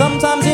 Sometimes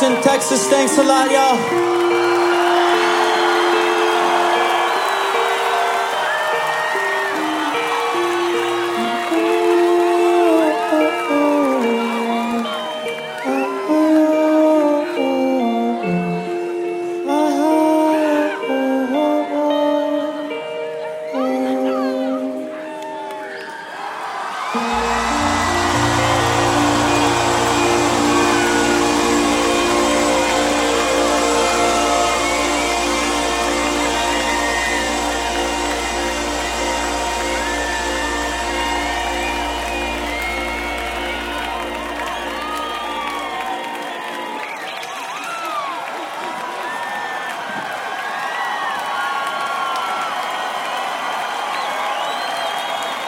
Texas, thanks a lot, y'all.